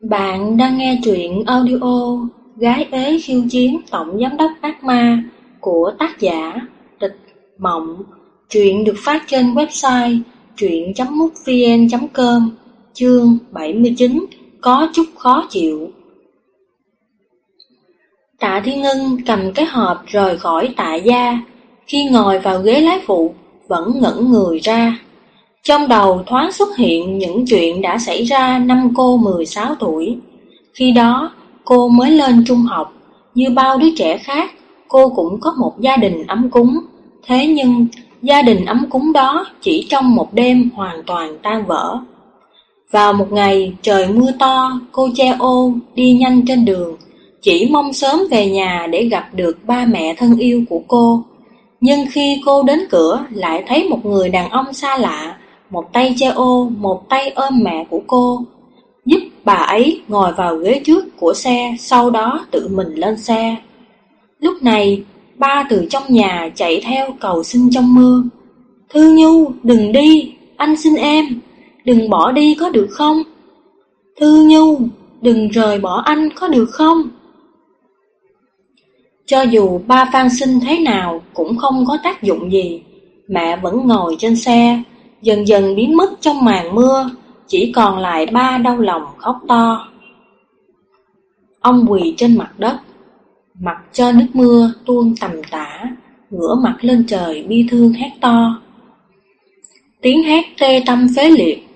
Bạn đang nghe truyện audio Gái ế khiêu chiến, tổng giám đốc ác ma của tác giả địch Mộng. Truyện được phát trên website truyện.mútvn.com Chương 79 Có chút khó chịu. Tạ Thiên Ngân cầm cái hộp rời khỏi tạ gia. Khi ngồi vào ghế lái phụ, Vẫn ngẩn người ra trong đầu thoáng xuất hiện những chuyện đã xảy ra năm cô 16 tuổi. Khi đó, cô mới lên trung học, như bao đứa trẻ khác, cô cũng có một gia đình ấm cúng. Thế nhưng, gia đình ấm cúng đó chỉ trong một đêm hoàn toàn tan vỡ. Vào một ngày trời mưa to, cô che ô đi nhanh trên đường, chỉ mong sớm về nhà để gặp được ba mẹ thân yêu của cô. Nhưng khi cô đến cửa lại thấy một người đàn ông xa lạ một tay che ô, một tay ôm mẹ của cô, giúp bà ấy ngồi vào ghế trước của xe, sau đó tự mình lên xe. Lúc này, ba từ trong nhà chạy theo cầu xin trong mưa. Thư Nhu, đừng đi, anh xin em, đừng bỏ đi có được không? Thư Nhu, đừng rời bỏ anh có được không? Cho dù ba phan sinh thế nào cũng không có tác dụng gì, mẹ vẫn ngồi trên xe, dần dần biến mất trong màn mưa, chỉ còn lại ba đau lòng khóc to. Ông quỳ trên mặt đất, mặt cho nước mưa tuôn tầm tả, ngửa mặt lên trời bi thương hét to. Tiếng hét tê tâm phế liệt,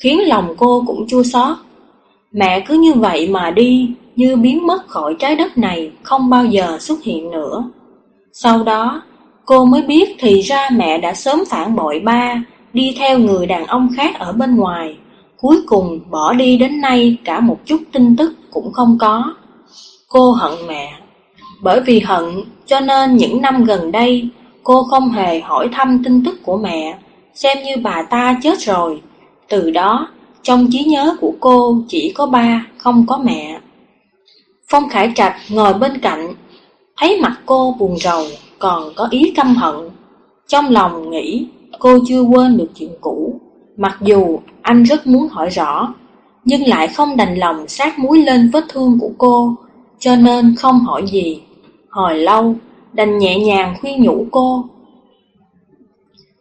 khiến lòng cô cũng chua xót. Mẹ cứ như vậy mà đi, như biến mất khỏi trái đất này, không bao giờ xuất hiện nữa. Sau đó, cô mới biết thì ra mẹ đã sớm phản bội ba, đi theo người đàn ông khác ở bên ngoài, cuối cùng bỏ đi đến nay cả một chút tin tức cũng không có. Cô hận mẹ, bởi vì hận cho nên những năm gần đây cô không hề hỏi thăm tin tức của mẹ, xem như bà ta chết rồi. Từ đó, trong trí nhớ của cô chỉ có ba, không có mẹ. Phong Khải Trạch ngồi bên cạnh, thấy mặt cô buồn rầu, còn có ý căm hận. Trong lòng nghĩ cô chưa quên được chuyện cũ. Mặc dù anh rất muốn hỏi rõ, nhưng lại không đành lòng sát muối lên vết thương của cô, cho nên không hỏi gì. Hồi lâu, đành nhẹ nhàng khuyên nhủ cô.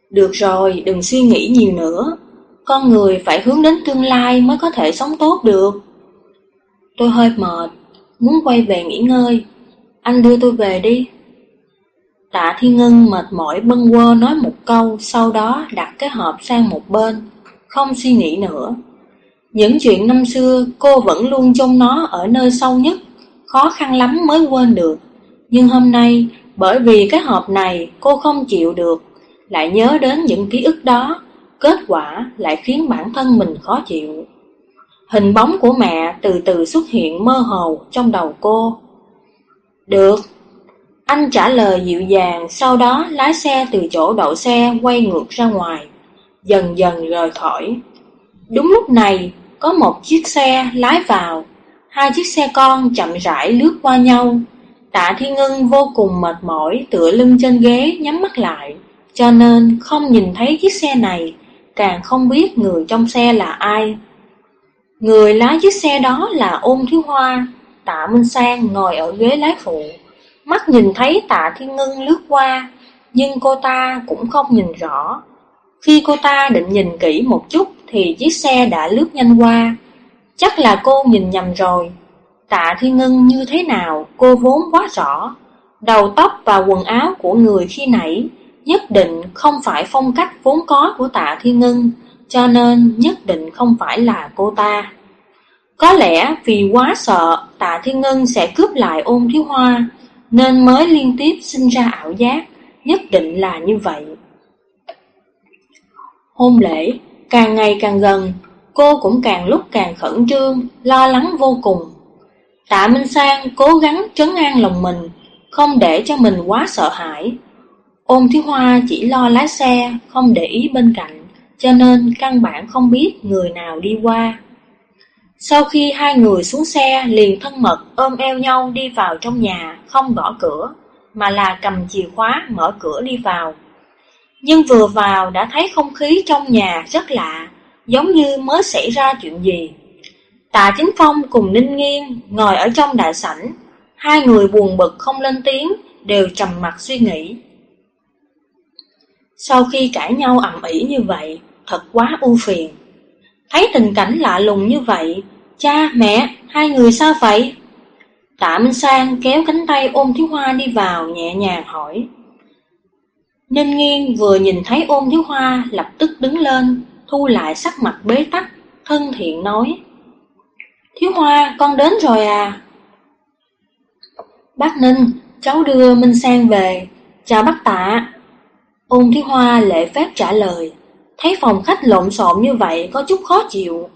Được rồi, đừng suy nghĩ nhiều nữa. Con người phải hướng đến tương lai mới có thể sống tốt được. Tôi hơi mệt, muốn quay về nghỉ ngơi. Anh đưa tôi về đi. Tạ Thiên Ngân mệt mỏi bâng quơ nói một câu, sau đó đặt cái hộp sang một bên, không suy nghĩ nữa. Những chuyện năm xưa cô vẫn luôn trông nó ở nơi sâu nhất, khó khăn lắm mới quên được. Nhưng hôm nay, bởi vì cái hộp này cô không chịu được, lại nhớ đến những ký ức đó, kết quả lại khiến bản thân mình khó chịu. Hình bóng của mẹ từ từ xuất hiện mơ hồ trong đầu cô. Được, anh trả lời dịu dàng, sau đó lái xe từ chỗ đậu xe quay ngược ra ngoài, dần dần rời khỏi. Đúng lúc này, có một chiếc xe lái vào, hai chiếc xe con chậm rãi lướt qua nhau. Tạ Thiên Ngân vô cùng mệt mỏi tựa lưng trên ghế nhắm mắt lại, cho nên không nhìn thấy chiếc xe này, càng không biết người trong xe là ai. Người lái chiếc xe đó là Ôn Thiếu Hoa, Tạ Minh Sang ngồi ở ghế lái phụ. Mắt nhìn thấy tạ thiên ngân lướt qua, nhưng cô ta cũng không nhìn rõ. Khi cô ta định nhìn kỹ một chút thì chiếc xe đã lướt nhanh qua. Chắc là cô nhìn nhầm rồi. Tạ thiên ngân như thế nào cô vốn quá rõ. Đầu tóc và quần áo của người khi nãy nhất định không phải phong cách vốn có của tạ thiên ngân, cho nên nhất định không phải là cô ta. Có lẽ vì quá sợ tạ thiên ngân sẽ cướp lại ôn thiếu hoa, nên mới liên tiếp sinh ra ảo giác, nhất định là như vậy. Hôn lễ càng ngày càng gần, cô cũng càng lúc càng khẩn trương, lo lắng vô cùng. Tạ Minh Sang cố gắng trấn an lòng mình, không để cho mình quá sợ hãi. Ôn Thiếu Hoa chỉ lo lái xe, không để ý bên cạnh, cho nên căn bản không biết người nào đi qua. Sau khi hai người xuống xe liền thân mật ôm eo nhau đi vào trong nhà, không gõ cửa, mà là cầm chìa khóa mở cửa đi vào. Nhưng vừa vào đã thấy không khí trong nhà rất lạ, giống như mới xảy ra chuyện gì. Tạ Chính Phong cùng Ninh Nghiên ngồi ở trong đại sảnh, hai người buồn bực không lên tiếng, đều trầm mặt suy nghĩ. Sau khi cãi nhau ầm ĩ như vậy, thật quá u phiền. Thấy tình cảnh lạ lùng như vậy, cha, mẹ, hai người sao vậy? Tạ Minh Sang kéo cánh tay ôm Thiếu Hoa đi vào nhẹ nhàng hỏi. Ninh Nghiên vừa nhìn thấy ôm Thiếu Hoa lập tức đứng lên, thu lại sắc mặt bế tắc, thân thiện nói. Thiếu Hoa, con đến rồi à? Bác Ninh, cháu đưa Minh Sang về. Chào bác tạ. Ôn Thiếu Hoa lễ phép trả lời. Thấy phòng khách lộn xộn như vậy có chút khó chịu.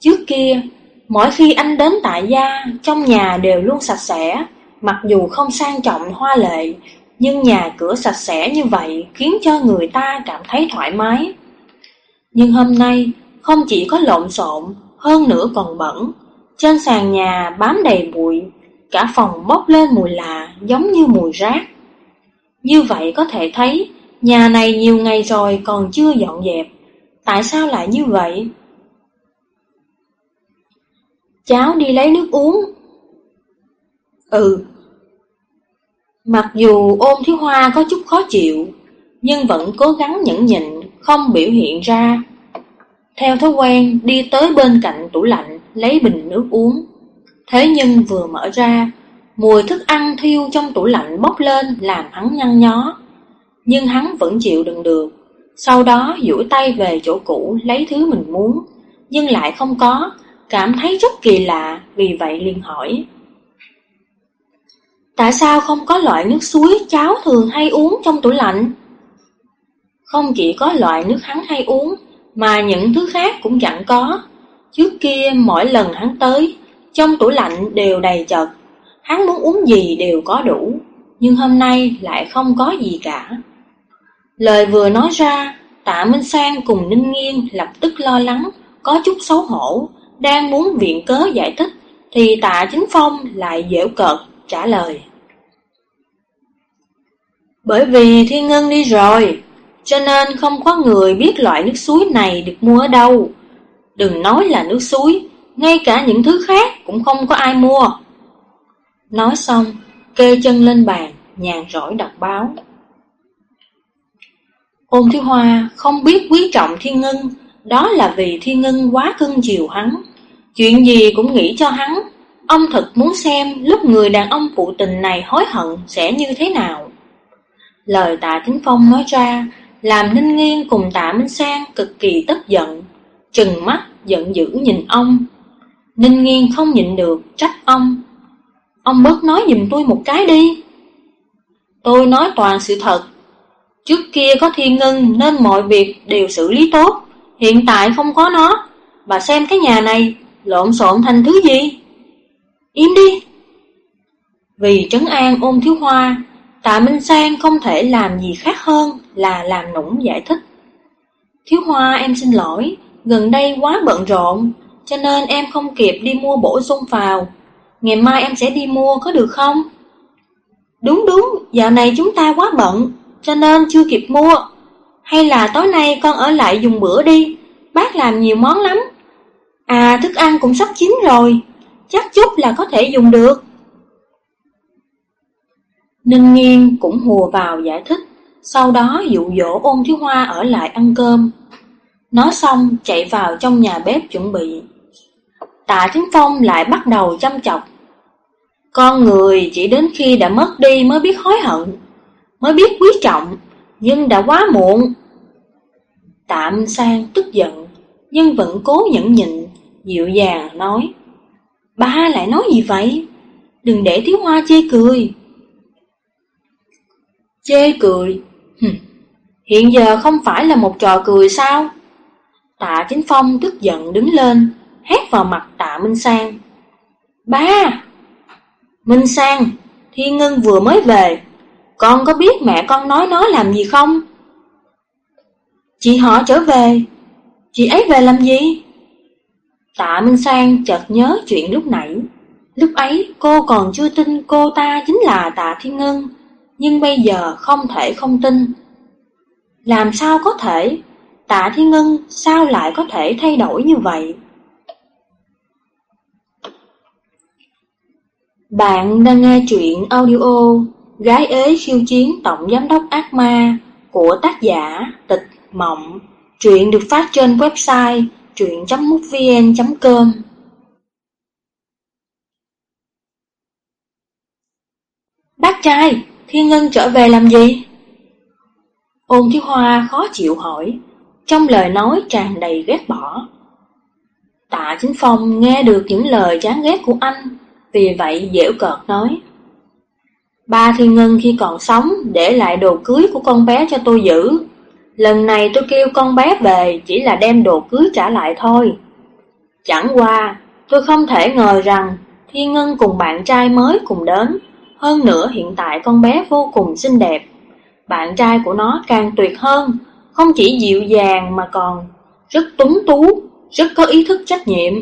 Trước kia, mỗi khi anh đến tại gia, trong nhà đều luôn sạch sẽ. Mặc dù không sang trọng hoa lệ, nhưng nhà cửa sạch sẽ như vậy khiến cho người ta cảm thấy thoải mái. Nhưng hôm nay, không chỉ có lộn xộn, hơn nữa còn bẩn. Trên sàn nhà bám đầy bụi, cả phòng bốc lên mùi lạ giống như mùi rác. Như vậy có thể thấy, nhà này nhiều ngày rồi còn chưa dọn dẹp. Tại sao lại như vậy? Cháu đi lấy nước uống. Ừ. Mặc dù ôm thiếu hoa có chút khó chịu, nhưng vẫn cố gắng nhẫn nhịn, không biểu hiện ra. Theo thói quen, đi tới bên cạnh tủ lạnh, lấy bình nước uống. Thế nhưng vừa mở ra, mùi thức ăn thiêu trong tủ lạnh bốc lên làm hắn nhăn nhó. Nhưng hắn vẫn chịu đựng được. Sau đó duỗi tay về chỗ cũ lấy thứ mình muốn, nhưng lại không có, cảm thấy rất kỳ lạ, vì vậy liền hỏi. Tại sao không có loại nước suối cháu thường hay uống trong tủ lạnh? Không chỉ có loại nước hắn hay uống, mà những thứ khác cũng chẳng có. Trước kia mỗi lần hắn tới, trong tủ lạnh đều đầy chật, hắn muốn uống gì đều có đủ, nhưng hôm nay lại không có gì cả. Lời vừa nói ra, tạ Minh Sang cùng Ninh Nghiên lập tức lo lắng, có chút xấu hổ, đang muốn viện cớ giải thích, thì tạ Chính Phong lại dễu cợt trả lời. Bởi vì Thiên Ngân đi rồi, cho nên không có người biết loại nước suối này được mua ở đâu. Đừng nói là nước suối, ngay cả những thứ khác cũng không có ai mua. Nói xong, kê chân lên bàn, nhàn rỗi đọc báo. Ôn Thiếu Hoa không biết quý trọng Thiên Ngân, đó là vì Thiên Ngân quá cưng chiều hắn. Chuyện gì cũng nghĩ cho hắn, ông thật muốn xem lúc người đàn ông phụ tình này hối hận sẽ như thế nào. Lời tạ Thính Phong nói ra, làm Ninh Nghiên cùng tạ Minh Sang cực kỳ tức giận, trừng mắt giận dữ nhìn ông. Ninh Nghiên không nhịn được, trách ông. Ông bớt nói giùm tôi một cái đi. Tôi nói toàn sự thật. Trước kia có thiên ngân nên mọi việc đều xử lý tốt, hiện tại không có nó. Bà xem cái nhà này, lộn xộn thành thứ gì? Im đi! Vì trấn an ôm thiếu hoa, Tạ Minh Sang không thể làm gì khác hơn là làm nũng giải thích. Thiếu Hoa em xin lỗi, gần đây quá bận rộn, cho nên em không kịp đi mua bổ sung vào. Ngày mai em sẽ đi mua có được không? Đúng đúng, dạo này chúng ta quá bận, cho nên chưa kịp mua. Hay là tối nay con ở lại dùng bữa đi, bác làm nhiều món lắm. À, thức ăn cũng sắp chín rồi, chắc chút là có thể dùng được. Ninh nghiêng cũng hùa vào giải thích, sau đó dụ dỗ ôn thiếu hoa ở lại ăn cơm. Nói xong chạy vào trong nhà bếp chuẩn bị. Tạ Chính Phong lại bắt đầu chăm chọc. Con người chỉ đến khi đã mất đi mới biết hối hận, mới biết quý trọng, nhưng đã quá muộn. Tạm sang tức giận, nhưng vẫn cố nhẫn nhịn, dịu dàng nói. Ba lại nói gì vậy? Đừng để thiếu hoa chê cười. Chê cười. Hiện giờ không phải là một trò cười sao? Tạ Chính Phong tức giận đứng lên, hét vào mặt tạ Minh Sang. Ba! Minh Sang, Thiên Ngân vừa mới về, con có biết mẹ con nói nó làm gì không? Chị họ trở về, chị ấy về làm gì? Tạ Minh Sang chợt nhớ chuyện lúc nãy. Lúc ấy, cô còn chưa tin cô ta chính là Tạ Thiên Ngân, nhưng bây giờ không thể không tin. Làm sao có thể? Tạ Thiên Ngân sao lại có thể thay đổi như vậy? Bạn đang nghe truyện audio Gái ế khiêu chiến tổng giám đốc ác ma của tác giả Tịch Mộng. Truyện được phát trên website truyện.mútvn.com Bác trai, Thiên Ngân trở về làm gì? Ôn Thiếu Hoa khó chịu hỏi, trong lời nói tràn đầy ghét bỏ. Tạ Chính Phong nghe được những lời chán ghét của anh vì vậy dễu cợt nói Ba Thiên Ngân khi còn sống để lại đồ cưới của con bé cho tôi giữ Lần này tôi kêu con bé về chỉ là đem đồ cưới trả lại thôi. Chẳng qua tôi không thể ngờ rằng Thiên Ngân cùng bạn trai mới cùng đến. Hơn nữa hiện tại con bé vô cùng xinh đẹp. Bạn trai của nó càng tuyệt hơn Không chỉ dịu dàng mà còn rất tuấn tú Rất có ý thức trách nhiệm.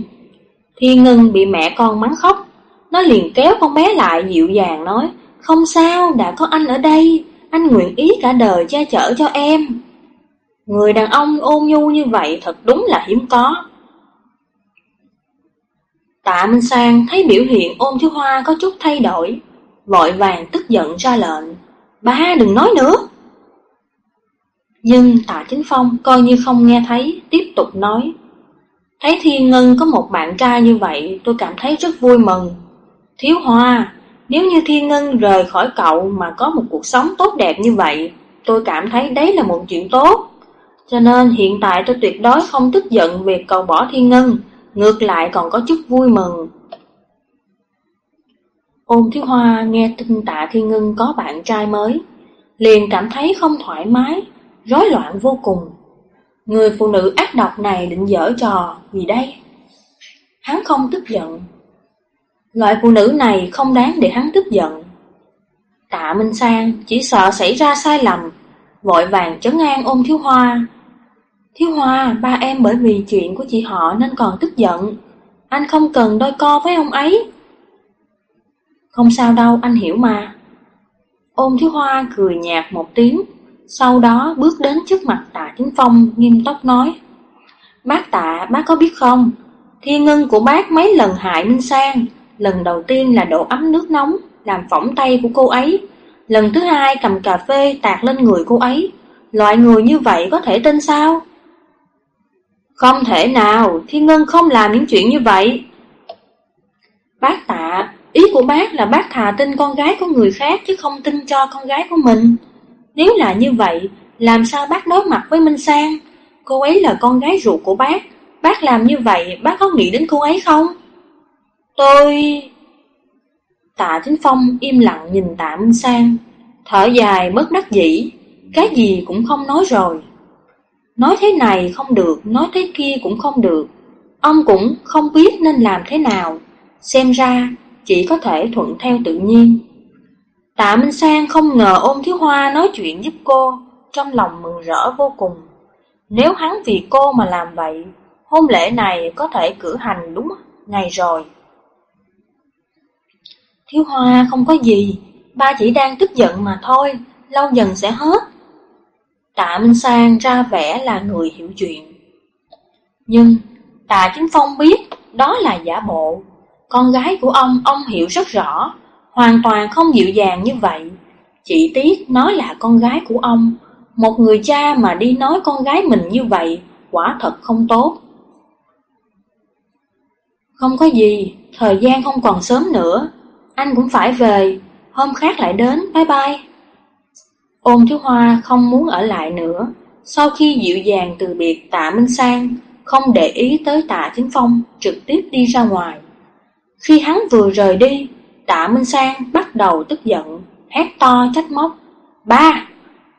Thiên Ngân bị mẹ con mắng khóc. Nó liền kéo con bé lại dịu dàng nói Không sao, đã có anh ở đây. Anh nguyện ý cả đời che chở cho em. Người đàn ông ôn nhu như vậy thật đúng là hiếm có. Tạ Minh Sang thấy biểu hiện ôn thiếu hoa có chút thay đổi Vội vàng tức giận ra lệnh Ba đừng nói nữa. Nhưng tạ chính phong coi như không nghe thấy Tiếp tục nói Thấy Thiên Ngân có một bạn trai như vậy Tôi cảm thấy rất vui mừng. Thiếu Hoa, nếu như Thiên Ngân rời khỏi cậu mà có một cuộc sống tốt đẹp như vậy, tôi cảm thấy đấy là một chuyện tốt. Cho nên hiện tại tôi tuyệt đối không tức giận việc cầu bỏ Thiên Ngân, ngược lại còn có chút vui mừng. Ôn Thiếu Hoa nghe tin tạ Thiên Ngân có bạn trai mới, liền cảm thấy không thoải mái, rối loạn vô cùng. Người phụ nữ ác độc này định dở trò gì đây? Hắn không tức giận, Loại phụ nữ này không đáng để hắn tức giận. Tạ Minh Sang chỉ sợ xảy ra sai lầm, vội vàng chấn an Ôn Thiếu Hoa. Thiếu Hoa, ba em bởi vì chuyện của chị họ nên còn tức giận. Anh không cần đôi co với ông ấy. Không sao đâu, anh hiểu mà. Ôm Thiếu Hoa cười nhạt một tiếng, sau đó bước đến trước mặt tạ Chính Phong nghiêm túc nói. Bác tạ, bác có biết không? Thiên ngân của bác mấy lần hại Minh Sang, Lần đầu tiên là đổ ấm nước nóng, làm phỏng tay của cô ấy. Lần thứ hai cầm cà phê tạt lên người cô ấy. Loại người như vậy có thể tin sao? Không thể nào, Thiên Ngân không làm những chuyện như vậy. Bác tạ, ý của bác là bác thà tin con gái của người khác chứ không tin cho con gái của mình. Nếu là như vậy, làm sao bác đối mặt với Minh Sang? Cô ấy là con gái ruột của bác, bác làm như vậy bác có nghĩ đến cô ấy không? Tôi... Tạ Chính Phong im lặng nhìn Tạ Minh Sang, thở dài bất đắc dĩ, cái gì cũng không nói rồi. Nói thế này không được, nói thế kia cũng không được. Ông cũng không biết nên làm thế nào, xem ra chỉ có thể thuận theo tự nhiên. Tạ Minh Sang không ngờ ôm thiếu hoa nói chuyện giúp cô, trong lòng mừng rỡ vô cùng. Nếu hắn vì cô mà làm vậy, hôn lễ này có thể cử hành đúng ngày rồi. Thiếu hoa không có gì, ba chỉ đang tức giận mà thôi, lâu dần sẽ hết. Tạ Minh Sang ra vẻ là người hiểu chuyện. Nhưng Tạ Chính Phong biết đó là giả bộ. Con gái của ông, ông hiểu rất rõ, hoàn toàn không dịu dàng như vậy. Chỉ tiếc nói là con gái của ông, một người cha mà đi nói con gái mình như vậy, quả thật không tốt. Không có gì, thời gian không còn sớm nữa, anh cũng phải về, hôm khác lại đến, bye bye. Ôn Thiếu Hoa không muốn ở lại nữa, sau khi dịu dàng từ biệt tạ Minh Sang, không để ý tới tạ Chính Phong, trực tiếp đi ra ngoài. Khi hắn vừa rời đi, tạ Minh Sang bắt đầu tức giận, hét to trách móc. Ba,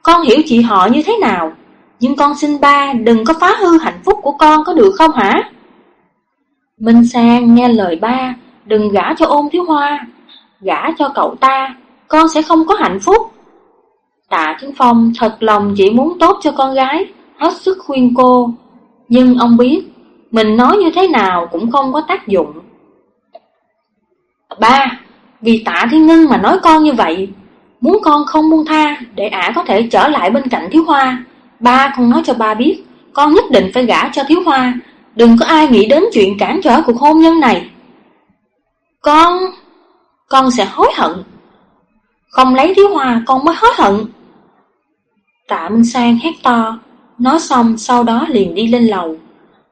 con hiểu chị họ như thế nào, nhưng con xin ba đừng có phá hư hạnh phúc của con có được không hả? Minh Sang nghe lời ba, đừng gả cho ôn thiếu hoa, gả cho cậu ta, con sẽ không có hạnh phúc. Tạ Thiếu Phong thật lòng chỉ muốn tốt cho con gái, hết sức khuyên cô. Nhưng ông biết, mình nói như thế nào cũng không có tác dụng. Ba, vì tạ thiên ngân mà nói con như vậy, muốn con không buông tha để ả có thể trở lại bên cạnh thiếu hoa. Ba con nói cho ba biết, con nhất định phải gả cho thiếu hoa, đừng có ai nghĩ đến chuyện cản trở cuộc hôn nhân này. Con... con sẽ hối hận. Không lấy Thiếu Hoa con mới hối hận. Tạ Minh Sang hét to, nói xong sau đó liền đi lên lầu.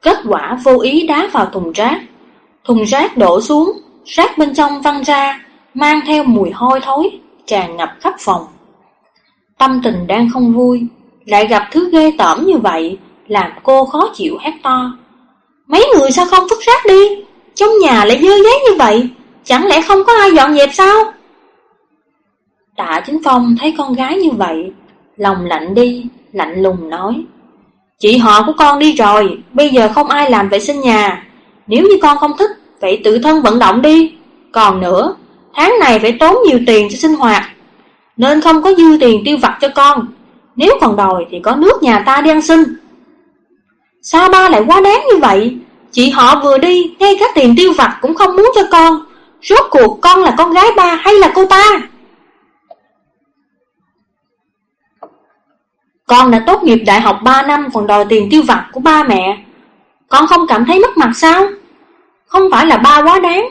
Kết quả vô ý đá vào thùng rác. Thùng rác đổ xuống, rác bên trong văng ra, mang theo mùi hôi thối, tràn ngập khắp phòng. Tâm tình đang không vui, lại gặp thứ ghê tởm như vậy, làm cô khó chịu hét to. Mấy người sao không vứt rác đi? Trong nhà lại dơ giấy như vậy, chẳng lẽ không có ai dọn dẹp sao? Tạ Chính Phong thấy con gái như vậy, lòng lạnh đi, lạnh lùng nói. Chị họ của con đi rồi, bây giờ không ai làm vệ sinh nhà. Nếu như con không thích, vậy tự thân vận động đi. Còn nữa, tháng này phải tốn nhiều tiền cho sinh hoạt, nên không có dư tiền tiêu vặt cho con. Nếu còn đòi thì có nước nhà ta đi ăn xin. Sao ba lại quá đáng như vậy? Chị họ vừa đi, ngay cả tiền tiêu vặt cũng không muốn cho con. Rốt cuộc con là con gái ba hay là cô ta? Con đã tốt nghiệp đại học 3 năm còn đòi tiền tiêu vặt của ba mẹ. Con không cảm thấy mất mặt sao? Không phải là ba quá đáng,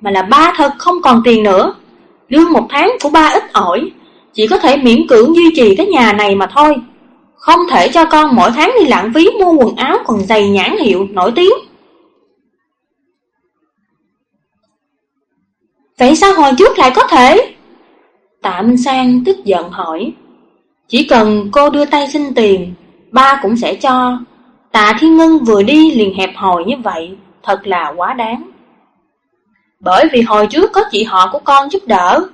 mà là ba thật không còn tiền nữa. Lương một tháng của ba ít ỏi, chỉ có thể miễn cưỡng duy trì cái nhà này mà thôi. Không thể cho con mỗi tháng đi lãng phí mua quần áo còn giày nhãn hiệu nổi tiếng. Vậy sao hồi trước lại có thể? Tạ Minh Sang tức giận hỏi. Chỉ cần cô đưa tay xin tiền, ba cũng sẽ cho. Tạ Thiên Ngân vừa đi liền hẹp hòi như vậy, thật là quá đáng. Bởi vì hồi trước có chị họ của con giúp đỡ,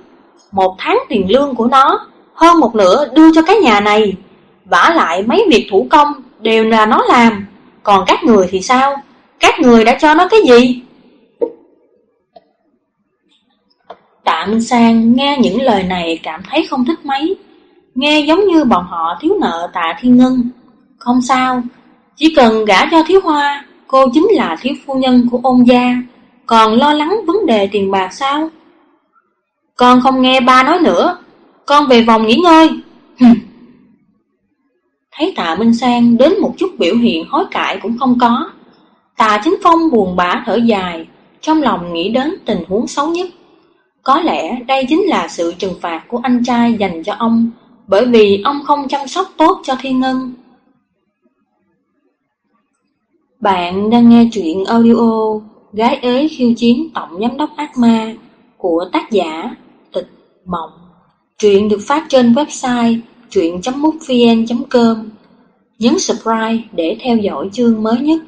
một tháng tiền lương của nó, hơn một nửa đưa cho cái nhà này. vả lại mấy việc thủ công đều là nó làm, còn các người thì sao? Các người đã cho nó cái gì? Tạ Minh Sang nghe những lời này cảm thấy không thích mấy, nghe giống như bọn họ thiếu nợ Tạ Thiên Ngân. Không sao, chỉ cần gả cho thiếu hoa, cô chính là thiếu phu nhân của ôn gia, còn lo lắng vấn đề tiền bạc sao? Con không nghe ba nói nữa, con về vòng nghỉ ngơi. Thấy tạ Minh Sang đến một chút biểu hiện hối cải cũng không có. Tạ Chính Phong buồn bã thở dài, trong lòng nghĩ đến tình huống xấu nhất. Có lẽ đây chính là sự trừng phạt của anh trai dành cho ông, bởi vì ông không chăm sóc tốt cho Thiên Ngân. Bạn đang nghe truyện audio Gái ế khiêu chiến tổng giám đốc ác ma của tác giả Tịch Mộng. Truyện được phát trên website truyện.mútvn.com. Nhấn subscribe để theo dõi chương mới nhất.